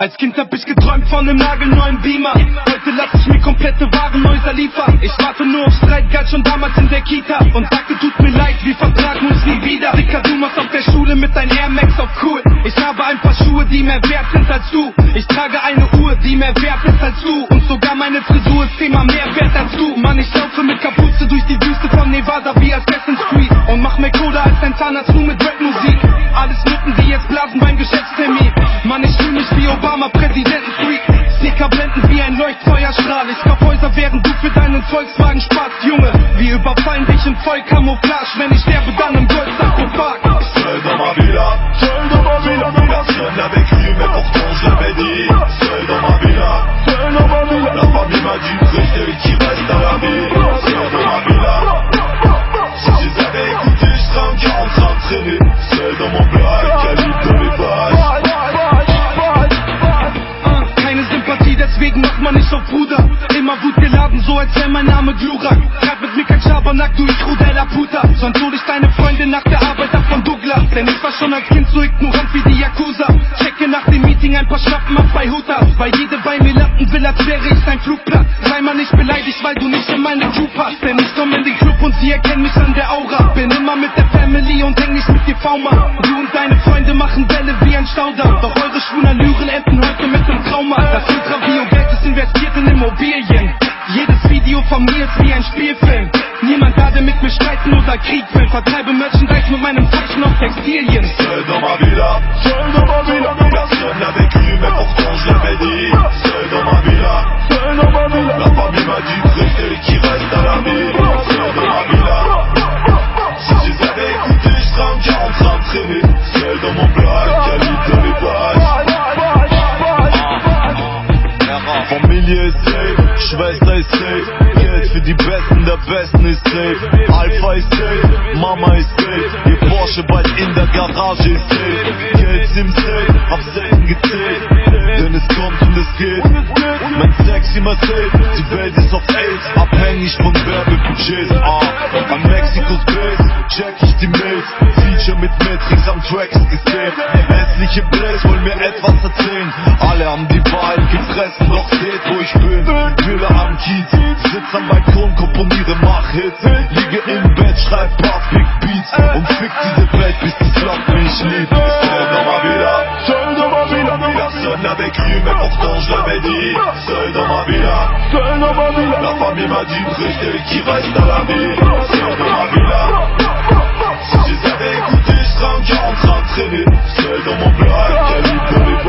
Es Kind hab ich geträumt von dem nagelneuen Beamer Lass ich mir komplette Warenhäuser liefern. Ich warte nur auf Streit, galt schon damals in der Kita. Und sagte, tut mir leid, wir vertragen uns nie wieder. Dicker, du machst auf der Schule mit deinem Air Max auf cool. Ich habe ein paar Schuhe, die mehr wert sind als du. Ich trage eine Uhr, die mehr wert ist als du. Und sogar meine Frisur ist zehnmal mehr wert als du. Mann, ich laufe mit Kapuze durch die Wüste von Nevada wie Assassin's Creed. Und mach mehr Kohle als dein Zahnarzt nur mit Rapmusik. Alles Nutten, die jetzt blasen beim Geschäftstermin. Mann, ich fühl mich wie Obama, Präsidentenfreak. Sneaker blenden wie ein Leuchtfeuerstrahl. Ich kauf Häuser, während du für deinen Volkswagen sparst, Junge. Wir überfallen dich in voll Camouflage. Wenn ich sterbe, dann im Goldsarkophag. Seul dans ma villa, seul dans ma villa Personne n'a vécu mais pourtant je l'avais dit Seul dans ma villa, seul dans ma villa La famille m'a dit Geladen, so als wär mein Name Glurak. Treib mit mir kein Schabernack, du ich Rudella Puta. Sonst hol ich deine Freundin nach der Arbeit ab von Douglas. Denn ich war schon als Kind so ignorant wie die Yakuza. Checke nach dem Meeting ein paar Schnappen ab bei Hutas. Weil jede bei mir landen will, als wäre ich sein Flugplatz. Sei mal nicht beleidigt, weil du nicht in meine Crew passt. Denn ich komm in den Club und sie erkennen mich an der Aura. Bin immer mit der Family und häng nicht mit dir Fauma. Du und deine Freunde machen Welle wie ein Staudamm. Doch eure schwuler Lüren enden von mir ist wie ein Spielfilm. Niemand der mit mir streiten oder Krieg will. Vertreibe Merchandise mit meinem Zeichen auf Textilien. Seul dans ma villa, seul dans ma villa Personne n'a vécu mais pourtant je l'avais dit Seul dans ma villa, seul dans ma villa La famille m'a dit rester qui reste à la vie Seul dans ma villa Si je les avais écoutés, je serais encore en train de traîner Seul dans mon bloc, dans les pages Familie Besten der Besten ist safe, Alpha ist safe, Mama ist safe, ihr Porsche bald in der Garage ist safe, Geld im Safe, hab selten gezählt, denn es kommt und es geht, mein Sex immer safe, die Welt ist auf AIDS, abhängig von Werbebudgets, ah, an Mexikos Base, check ich die Mails, Feature mit Matrix am Track ist gesaved, hässliche Blaze wollen mir etwas erzählen, alle haben die Wahrheit gefressen, doch seht wo ich bin, Villa am Kiez, sitz am Balkon, komponiere, mach Hits, liege im Bett, schreib paar Big Beats und fick diese Welt, bis die Slot mich liebt. Seul dans ma villa, seul dans ma villa Personne n'a vécu mais pourtant je l'avais dit Seul dans ma villa, seul dans ma villa La famille m'a dit de rester qui reste à la vie. Seul dans ma villa 40 trains traînés, seul dans mon black, calibre les